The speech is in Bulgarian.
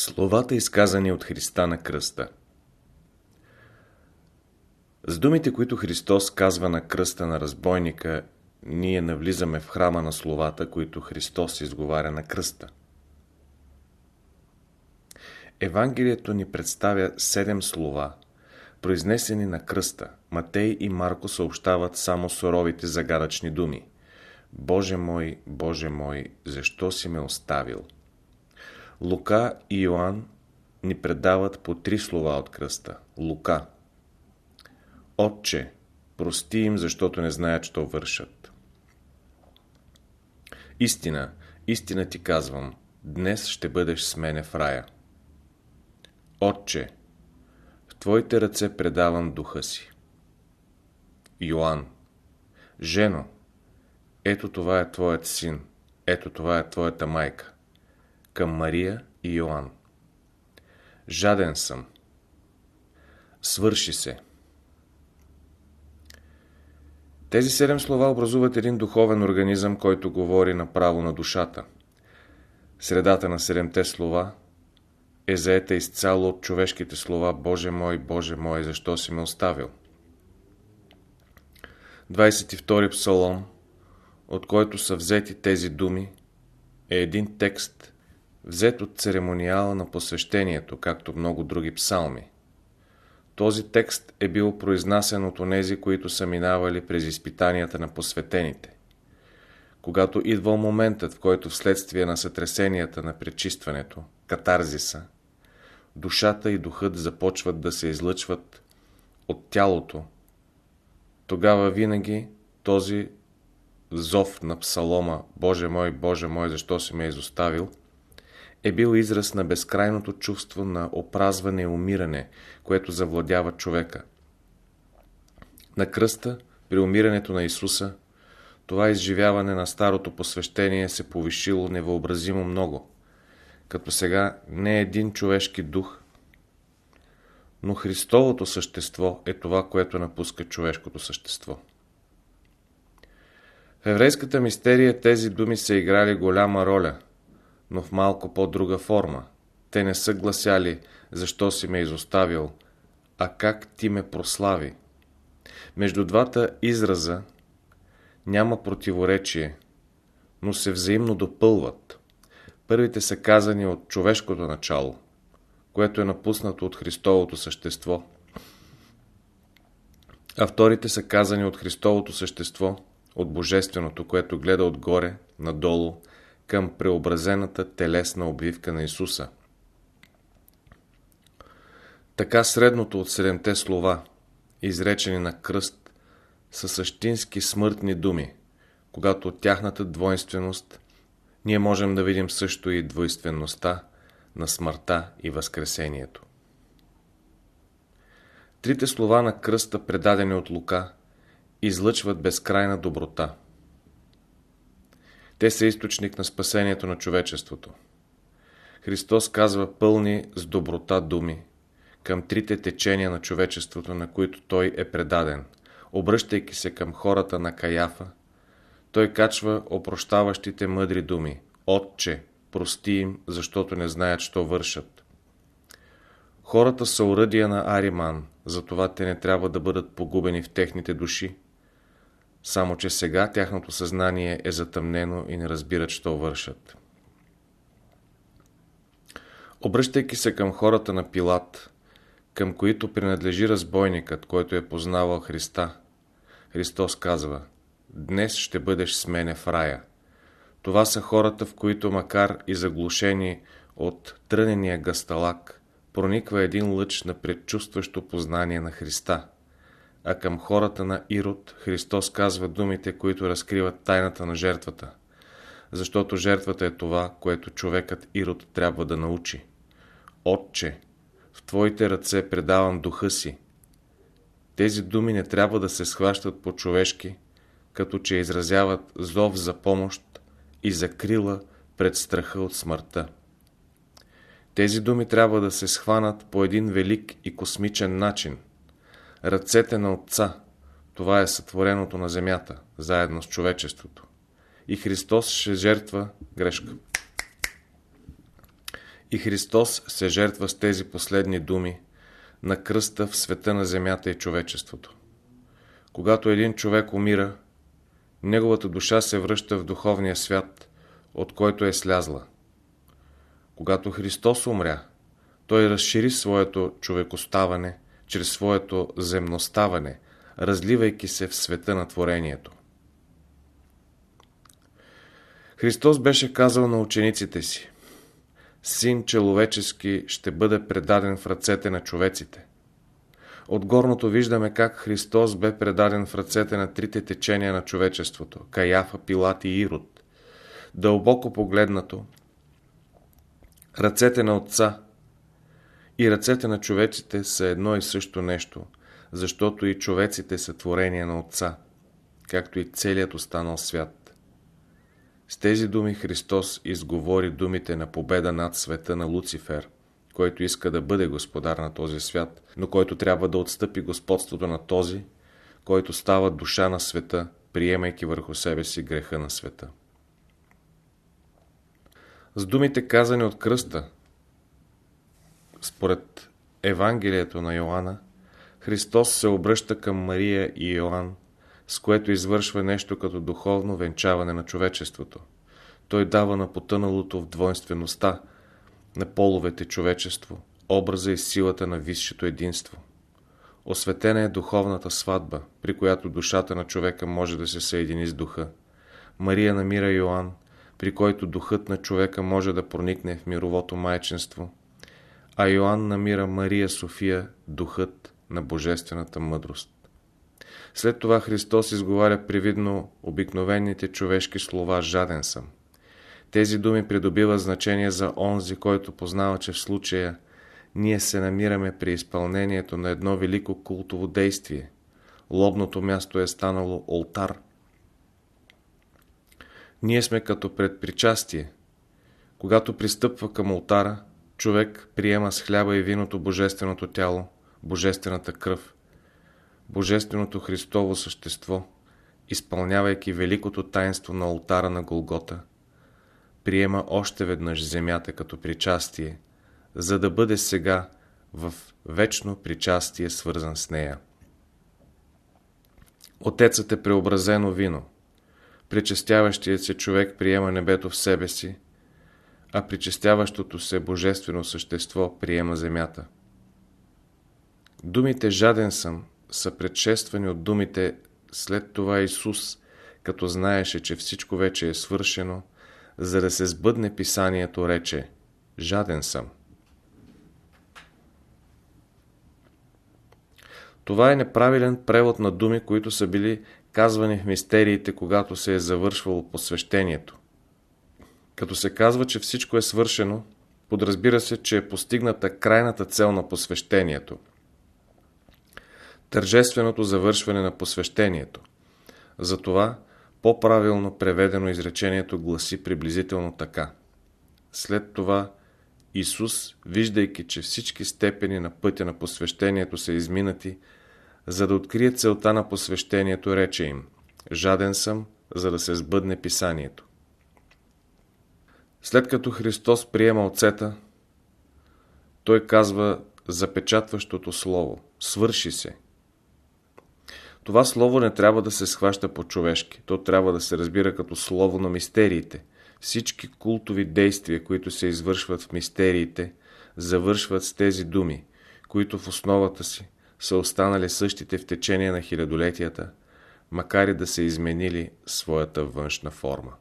Словата изказани от Христа на кръста С думите, които Христос казва на кръста на разбойника, ние навлизаме в храма на словата, които Христос изговаря на кръста. Евангелието ни представя седем слова, произнесени на кръста. Матей и Марко съобщават само суровите загадъчни думи. Боже мой, Боже мой, защо си ме оставил? Лука и Йоанн ни предават по три слова от кръста. Лука. Отче, прости им, защото не знаят, що вършат. Истина, истина ти казвам, днес ще бъдеш с мене в рая. Отче, в Твоите ръце предавам духа си. Йоанн. Жено, ето това е Твоят син, ето това е Твоята майка към Мария и Йоанн. Жаден съм. Свърши се. Тези седем слова образуват един духовен организъм, който говори направо на душата. Средата на седемте слова е заета изцяло от човешките слова Боже мой, Боже мой, защо си ме оставил? 22 псалом, от който са взети тези думи, е един текст, взет от церемониала на посвещението, както много други псалми. Този текст е бил произнасен от онези, които са минавали през изпитанията на посветените. Когато идвал моментът, в който вследствие на сътресенията на пречистването, катарзиса, душата и духът започват да се излъчват от тялото, тогава винаги този зов на псалома «Боже мой, Боже мой, защо си ме изоставил?» Е бил израз на безкрайното чувство на опразване и умиране, което завладява човека. На кръста, при умирането на Исуса, това изживяване на старото посвещение се повишило невъобразимо много, като сега не е един човешки дух, но Христовото същество е това, което напуска човешкото същество. В еврейската мистерия тези думи са играли голяма роля – но в малко по-друга форма. Те не са гласяли, защо си ме изоставил, а как ти ме прослави. Между двата израза няма противоречие, но се взаимно допълват. Първите са казани от човешкото начало, което е напуснато от Христовото същество, а вторите са казани от Христовото същество, от Божественото, което гледа отгоре, надолу, към преобразената телесна обвивка на Исуса. Така средното от седемте слова, изречени на кръст, са същински смъртни думи, когато от тяхната двойственост ние можем да видим също и двойствеността на смъртта и възкресението. Трите слова на кръста, предадени от Лука, излъчват безкрайна доброта – те са източник на спасението на човечеството. Христос казва пълни с доброта думи към трите течения на човечеството, на които Той е предаден. Обръщайки се към хората на Каяфа, Той качва опрощаващите мъдри думи. Отче, прости им, защото не знаят, що вършат. Хората са уръдия на Ариман, затова те не трябва да бъдат погубени в техните души, само, че сега тяхното съзнание е затъмнено и не разбират, що вършат. Обръщайки се към хората на Пилат, към които принадлежи разбойникът, който е познавал Христа, Христос казва «Днес ще бъдеш с мене в рая». Това са хората, в които макар и заглушени от трънения гасталак, прониква един лъч на предчувстващо познание на Христа – а към хората на Ирод Христос казва думите, които разкриват тайната на жертвата. Защото жертвата е това, което човекът Ирод трябва да научи. Отче, в Твоите ръце предавам духа си. Тези думи не трябва да се схващат по-човешки, като че изразяват зов за помощ и закрила пред страха от смъртта. Тези думи трябва да се схванат по един велик и космичен начин – ръцете на Отца. Това е сътвореното на земята, заедно с човечеството. И Христос ще жертва грешка. И Христос се жертва с тези последни думи на кръста в света на земята и човечеството. Когато един човек умира, неговата душа се връща в духовния свят, от който е слязла. Когато Христос умря, той разшири своето човекоставане чрез своето земноставане, разливайки се в света на творението. Христос беше казал на учениците си Син человечески ще бъде предаден в ръцете на човеците. От горното виждаме как Христос бе предаден в ръцете на трите течения на човечеството – Каяфа, Пилат и Ирод. Дълбоко погледнато, ръцете на Отца и ръцете на човеците са едно и също нещо, защото и човеците са творения на Отца, както и целият останал свят. С тези думи Христос изговори думите на победа над света на Луцифер – който иска да бъде господар на този свят, но който трябва да отстъпи господството на този, който става душа на света, приемайки върху себе си греха на света. С думите казани от кръста, според Евангелието на Йоанна, Христос се обръща към Мария и Йоанн, с което извършва нещо като духовно венчаване на човечеството. Той дава на потъналото в двойствеността, на половете човечество, образа и силата на висшето единство. Осветена е духовната сватба, при която душата на човека може да се съедини с духа. Мария намира Йоанн, при който духът на човека може да проникне в мировото майчинство, а Йоанн намира Мария София, духът на божествената мъдрост. След това Христос изговаря привидно обикновените човешки слова «Жаден съм». Тези думи придобиват значение за онзи, който познава, че в случая ние се намираме при изпълнението на едно велико култово действие. Лобното място е станало олтар. Ние сме като предпричастие. Когато пристъпва към олтара, човек приема с хляба и виното божественото тяло, божествената кръв, божественото Христово същество, изпълнявайки великото таинство на олтара на Голгота – приема още веднъж земята като причастие, за да бъде сега в вечно причастие свързан с нея. Отецът е преобразено вино. Причастяващият се човек приема небето в себе си, а причастяващото се божествено същество приема земята. Думите «жаден съм» са предшествани от думите след това Исус, като знаеше, че всичко вече е свършено, за да се сбъдне писанието, рече «Жаден съм». Това е неправилен превод на думи, които са били казвани в мистериите, когато се е завършвало посвещението. Като се казва, че всичко е свършено, подразбира се, че е постигната крайната цел на посвещението. Тържественото завършване на посвещението. Затова по-правилно преведено изречението гласи приблизително така. След това Исус, виждайки, че всички степени на пътя на посвещението са изминати, за да открие целта на посвещението, рече им «Жаден съм, за да се сбъдне писанието». След като Христос приема оцета, той казва запечатващото слово «Свърши се». Това слово не трябва да се схваща по-човешки. То трябва да се разбира като слово на мистериите. Всички култови действия, които се извършват в мистериите, завършват с тези думи, които в основата си са останали същите в течение на хилядолетията, макар и да са изменили своята външна форма.